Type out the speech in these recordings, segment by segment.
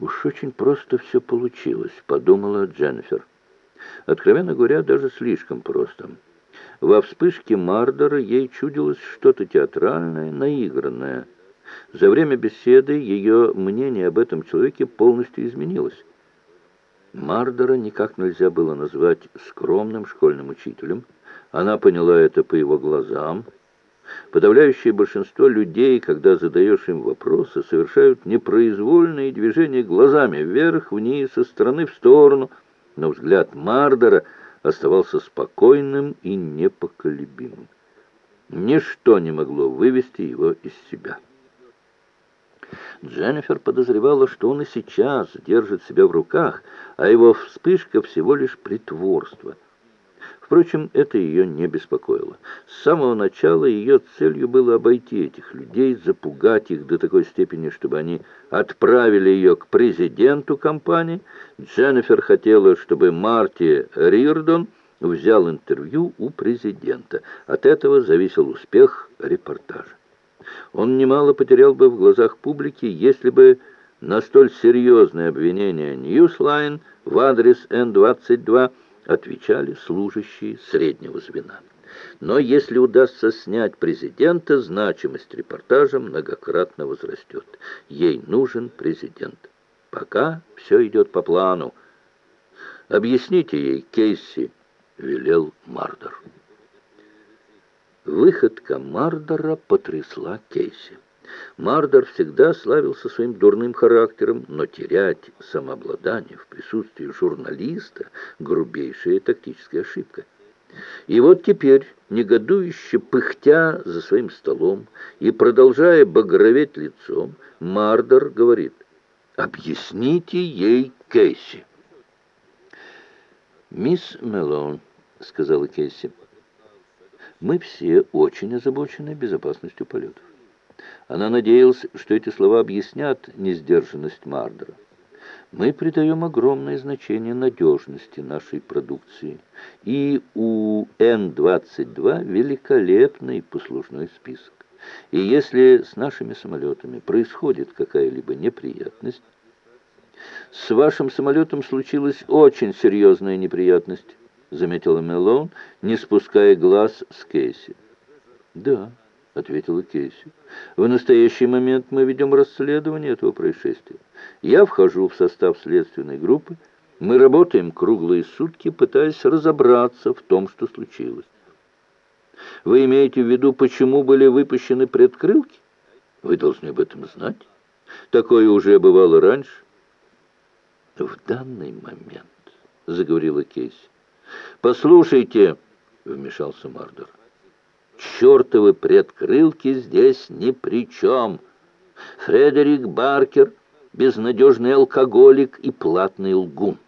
«Уж очень просто все получилось», — подумала Дженнифер. Откровенно говоря, даже слишком просто. Во вспышке Мардера ей чудилось что-то театральное, наигранное. За время беседы ее мнение об этом человеке полностью изменилось. Мардера никак нельзя было назвать скромным школьным учителем. Она поняла это по его глазам, Подавляющее большинство людей, когда задаешь им вопросы, совершают непроизвольные движения глазами вверх, вниз, со стороны в сторону, но взгляд Мардера оставался спокойным и непоколебимым. Ничто не могло вывести его из себя. Дженнифер подозревала, что он и сейчас держит себя в руках, а его вспышка всего лишь притворство — Впрочем, это ее не беспокоило. С самого начала ее целью было обойти этих людей, запугать их до такой степени, чтобы они отправили ее к президенту компании. Дженнифер хотела, чтобы Марти Рирдон взял интервью у президента. От этого зависел успех репортажа. Он немало потерял бы в глазах публики, если бы на столь серьезное обвинение Newsline в адрес Н-22 отвечали служащие среднего звена. Но если удастся снять президента, значимость репортажа многократно возрастет. Ей нужен президент. Пока все идет по плану. «Объясните ей, Кейси», — велел Мардер. Выходка Мардера потрясла Кейси. Мардер всегда славился своим дурным характером, но терять самообладание в присутствии журналиста — грубейшая тактическая ошибка. И вот теперь, негодующе пыхтя за своим столом и продолжая багроветь лицом, Мардер говорит, «Объясните ей Кейси». «Мисс Мелон», — сказала Кейси, — «мы все очень озабочены безопасностью полетов. Она надеялась, что эти слова объяснят несдержанность Мардера. Мы придаем огромное значение надежности нашей продукции. И у Н-22 великолепный послужной список. И если с нашими самолетами происходит какая-либо неприятность, с вашим самолетом случилась очень серьезная неприятность, заметила Мелон, не спуская глаз с Кейси. Да. — ответила Кейси. «В настоящий момент мы ведем расследование этого происшествия. Я вхожу в состав следственной группы. Мы работаем круглые сутки, пытаясь разобраться в том, что случилось. Вы имеете в виду, почему были выпущены предкрылки? Вы должны об этом знать. Такое уже бывало раньше». «В данный момент», — заговорила Кейси. «Послушайте», — вмешался Мардер чертовы предкрылки здесь ни при чем. Фредерик Баркер — безнадежный алкоголик и платный лгун.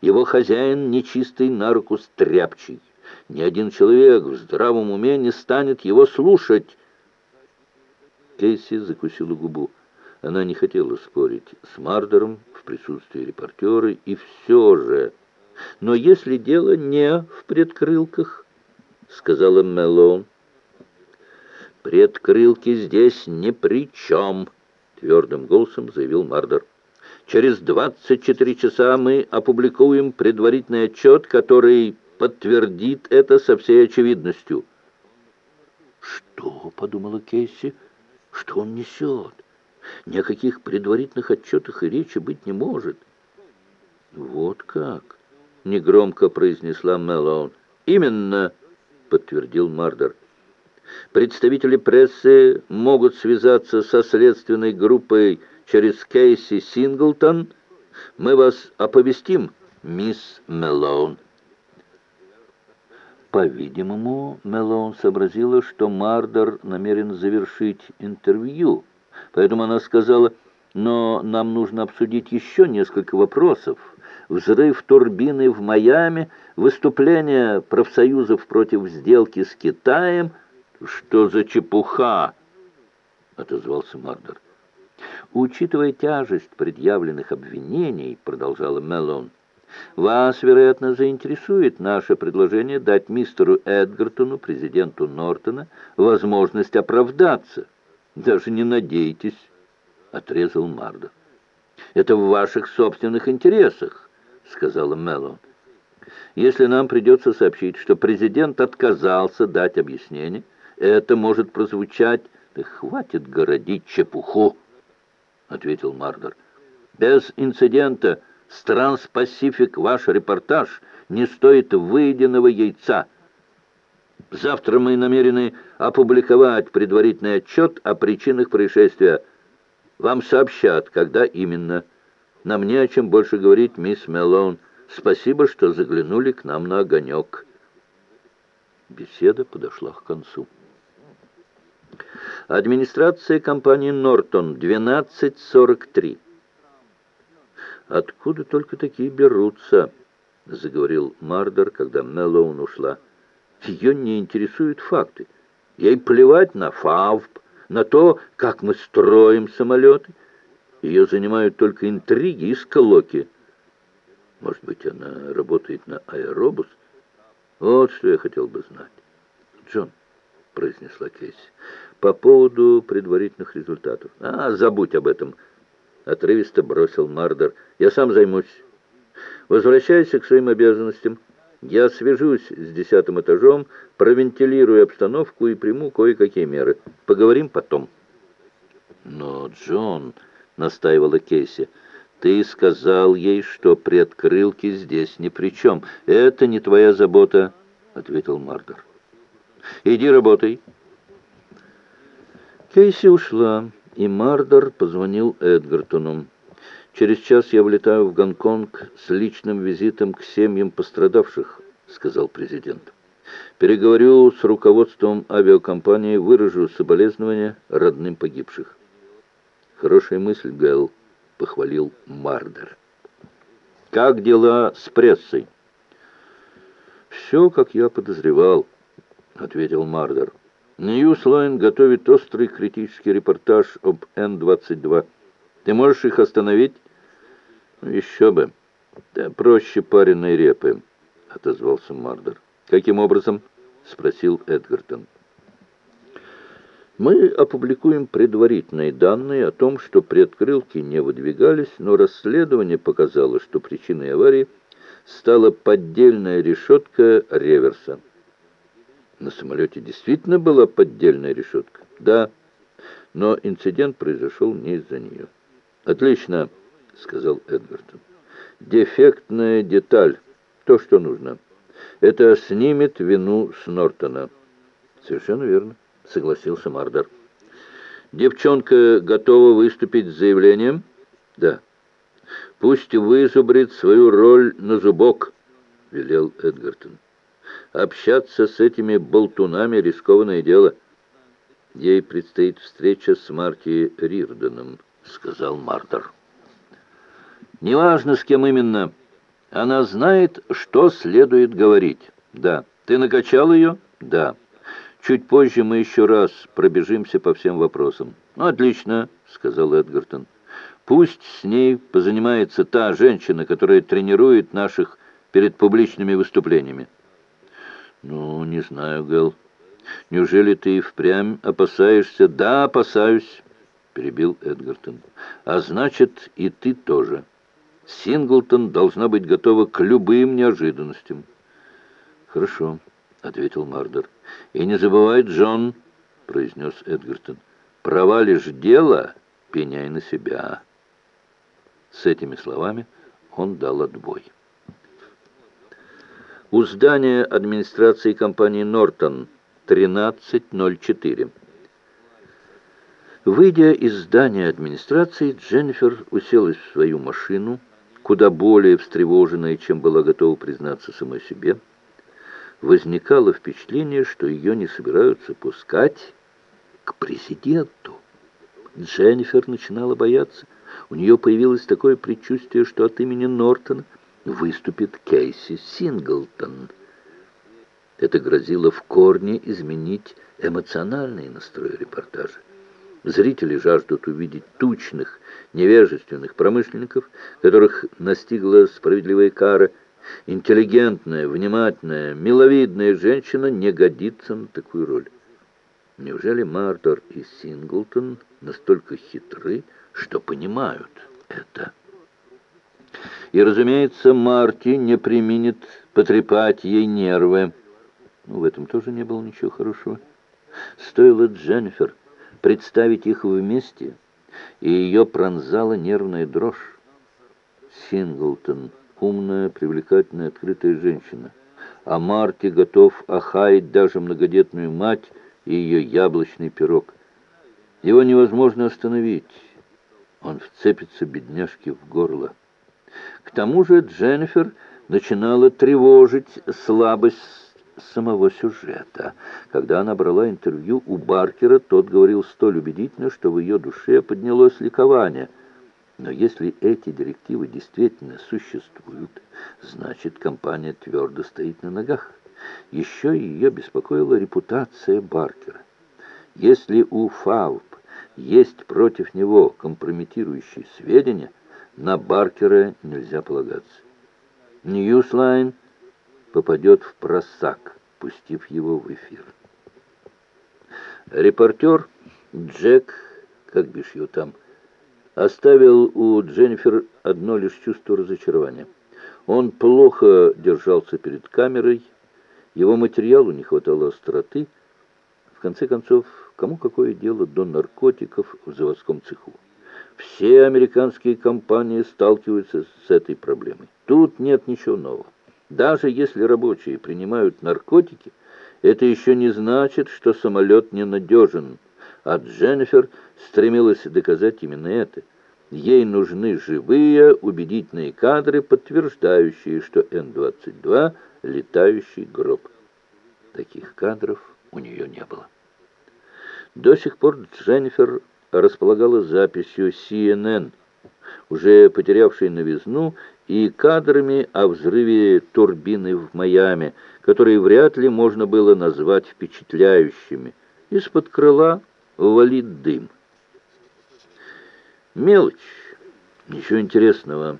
Его хозяин нечистый на руку стряпчий. Ни один человек в здравом уме не станет его слушать. Кейси закусила губу. Она не хотела спорить с Мардером в присутствии репортера, и все же... Но если дело не в предкрылках, — сказала Меллоун, — «Предкрылки здесь ни при чем», — твердым голосом заявил Мардер. «Через 24 часа мы опубликуем предварительный отчет, который подтвердит это со всей очевидностью». «Что?» — подумала Кейси. «Что он несет? Ни о каких предварительных отчетах и речи быть не может». «Вот как?» — негромко произнесла Мэллоун. «Именно», — подтвердил Мардер. Представители прессы могут связаться со следственной группой через Кейси Синглтон. Мы вас оповестим, мисс Мелоун. По-видимому, Мелоун сообразила, что Мардер намерен завершить интервью, поэтому она сказала, но нам нужно обсудить еще несколько вопросов. Взрыв турбины в Майами, выступление профсоюзов против сделки с Китаем – «Что за чепуха?» — отозвался Мардер. «Учитывая тяжесть предъявленных обвинений, — продолжала Мелон, — вас, вероятно, заинтересует наше предложение дать мистеру Эдгартону, президенту Нортона, возможность оправдаться. Даже не надейтесь, — отрезал Мардер. Это в ваших собственных интересах, сказала Меллоун. Если нам придется сообщить, что президент отказался дать объяснение, это может прозвучать... Да хватит городить чепуху, ответил Мардер. Без инцидента с Транспасифик ваш репортаж не стоит выеденного яйца. Завтра мы намерены опубликовать предварительный отчет о причинах происшествия. Вам сообщат, когда именно. Нам не о чем больше говорить, мисс Меллоун. Спасибо, что заглянули к нам на огонек. Беседа подошла к концу. Администрация компании «Нортон», 1243. «Откуда только такие берутся?» — заговорил Мардер, когда Меллоун ушла. «Ее не интересуют факты. Ей плевать на ФАВП, на то, как мы строим самолеты. Ее занимают только интриги и сколоки. Может быть, она работает на аэробус? Вот что я хотел бы знать. Джон, — произнесла Кейси, — по поводу предварительных результатов. А, забудь об этом, — отрывисто бросил Мардер. Я сам займусь. Возвращайся к своим обязанностям. Я свяжусь с десятым этажом, провентилирую обстановку и приму кое-какие меры. Поговорим потом. Но, Джон, — настаивала Кейси, — ты сказал ей, что предкрылки здесь ни при чем. Это не твоя забота, — ответил Мардер. Иди работай. Кейси ушла, и Мардер позвонил Эдгартону. «Через час я влетаю в Гонконг с личным визитом к семьям пострадавших», — сказал президент. «Переговорю с руководством авиакомпании, выражу соболезнования родным погибших». «Хорошая мысль, Гэлл», — похвалил Мардер. «Как дела с прессой?» «Все, как я подозревал», — ответил Мардер. «Ньюслайн готовит острый критический репортаж об Н-22. Ты можешь их остановить?» Ну, «Еще бы. Да проще пареной репы», — отозвался Мардер. «Каким образом?» — спросил Эдгартон. «Мы опубликуем предварительные данные о том, что предкрылки не выдвигались, но расследование показало, что причиной аварии стала поддельная решетка реверса». На самолете действительно была поддельная решетка? Да, но инцидент произошел не из-за нее. Отлично. — сказал Эдгартон. «Дефектная деталь. То, что нужно. Это снимет вину с Нортона». «Совершенно верно», — согласился Мардер. «Девчонка готова выступить с заявлением?» «Да». «Пусть вызубрит свою роль на зубок», — велел Эдгартон. «Общаться с этими болтунами — рискованное дело». «Ей предстоит встреча с Марти Рирденом», — сказал Мардер. Неважно, с кем именно. Она знает, что следует говорить. Да. Ты накачал ее? Да. Чуть позже мы еще раз пробежимся по всем вопросам. Ну, отлично, сказал Эдгартон. Пусть с ней позанимается та женщина, которая тренирует наших перед публичными выступлениями. Ну, не знаю, Гэл. Неужели ты и впрямь опасаешься? Да, опасаюсь, перебил Эдгартон. А значит, и ты тоже. Синглтон должна быть готова к любым неожиданностям. «Хорошо», — ответил Мардер. «И не забывай, Джон», — произнес Эдгартон, — «провалишь дело, пеняй на себя». С этими словами он дал отбой. У здания администрации компании «Нортон» 1304. Выйдя из здания администрации, Дженнифер уселась в свою машину, куда более встревоженная, чем была готова признаться самой себе, возникало впечатление, что ее не собираются пускать к президенту. Дженнифер начинала бояться. У нее появилось такое предчувствие, что от имени Нортона выступит Кейси Синглтон. Это грозило в корне изменить эмоциональный настрой репортажа. Зрители жаждут увидеть тучных, невежественных промышленников, которых настигла справедливая кара. Интеллигентная, внимательная, миловидная женщина не годится на такую роль. Неужели Мартор и Синглтон настолько хитры, что понимают это? И, разумеется, Марти не применит потрепать ей нервы. Ну, в этом тоже не было ничего хорошего. Стоило Дженнифер представить их вместе, и ее пронзала нервная дрожь. Синглтон — умная, привлекательная, открытая женщина, а Марти готов охаять даже многодетную мать и ее яблочный пирог. Его невозможно остановить. Он вцепится бедняжке в горло. К тому же Дженнифер начинала тревожить слабость самого сюжета. Когда она брала интервью у Баркера, тот говорил столь убедительно, что в ее душе поднялось ликование. Но если эти директивы действительно существуют, значит, компания твердо стоит на ногах. Еще ее беспокоила репутация Баркера. Если у ФАУП есть против него компрометирующие сведения, на Баркера нельзя полагаться. Ньюслайн – попадет впросак, пустив его в эфир. Репортер Джек, как бишь ее там, оставил у Дженнифер одно лишь чувство разочарования. Он плохо держался перед камерой, его материалу не хватало остроты. В конце концов, кому какое дело до наркотиков в заводском цеху? Все американские компании сталкиваются с этой проблемой. Тут нет ничего нового. Даже если рабочие принимают наркотики, это еще не значит, что самолет ненадежен. А Дженнифер стремилась доказать именно это. Ей нужны живые, убедительные кадры, подтверждающие, что Н-22 — летающий гроб. Таких кадров у нее не было. До сих пор Дженнифер располагала записью CNN, уже потерявшей новизну и кадрами о взрыве турбины в Майами, которые вряд ли можно было назвать впечатляющими. Из-под крыла валит дым. Мелочь, ничего интересного.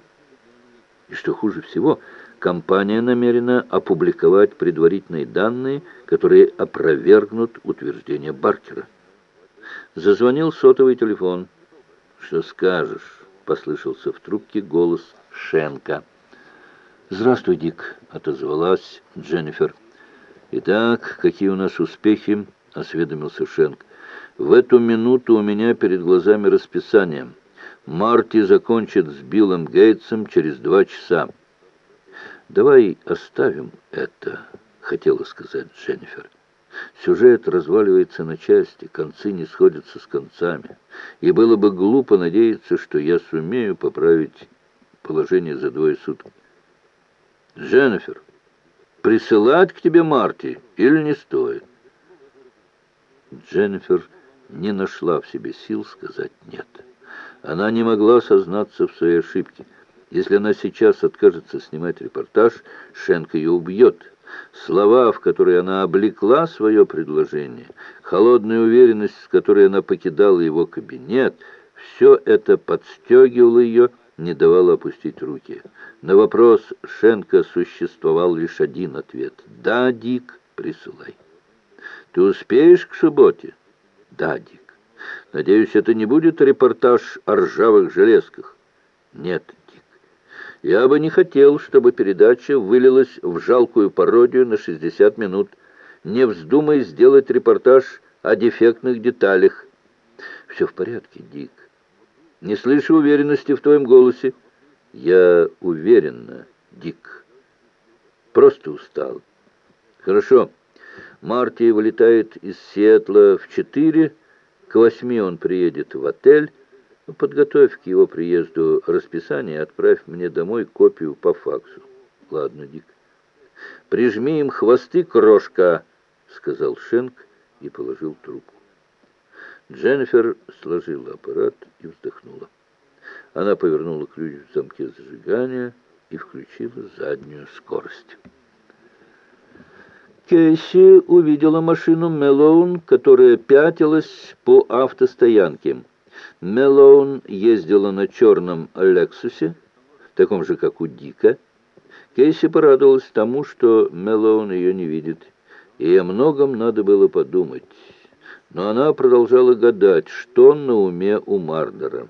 И что хуже всего, компания намерена опубликовать предварительные данные, которые опровергнут утверждение Баркера. Зазвонил сотовый телефон. «Что скажешь?» — послышался в трубке голос Шенка. «Здравствуй, Дик», — отозвалась Дженнифер. «Итак, какие у нас успехи?» — осведомился Шенк. «В эту минуту у меня перед глазами расписание. Марти закончит с Биллом Гейтсом через два часа». «Давай оставим это», — хотела сказать Дженнифер. Сюжет разваливается на части, концы не сходятся с концами, и было бы глупо надеяться, что я сумею поправить положение за двое суток. Дженнифер, присылать к тебе Марти или не стоит? Дженнифер не нашла в себе сил сказать «нет». Она не могла сознаться в своей ошибке. Если она сейчас откажется снимать репортаж, Шенк ее убьет. Слова, в которые она облекла свое предложение, холодная уверенность, с которой она покидала его кабинет, все это подстегивало ее, не давало опустить руки. На вопрос Шенка существовал лишь один ответ. «Да, Дик, присылай». «Ты успеешь к субботе?» «Да, Дик». «Надеюсь, это не будет репортаж о ржавых железках?» «Нет. Я бы не хотел, чтобы передача вылилась в жалкую пародию на 60 минут. Не вздумай сделать репортаж о дефектных деталях». «Все в порядке, Дик. Не слышу уверенности в твоем голосе. Я уверенно, Дик. Просто устал. Хорошо. Марти вылетает из Сиэтла в четыре. К восьми он приедет в отель. Подготовь к его приезду расписание и отправь мне домой копию по факсу. Ладно, Дик. Прижми им хвосты, крошка, сказал Шенк и положил трубку. Дженнифер сложила аппарат и вздохнула. Она повернула ключ в замке зажигания и включила заднюю скорость. Кейси увидела машину Мелоун, которая пятилась по автостоянке. Мелоун ездила на черном «Лексусе», таком же, как у Дика. Кейси порадовалась тому, что Мелоун ее не видит, и о многом надо было подумать но она продолжала гадать, что на уме у Мардера.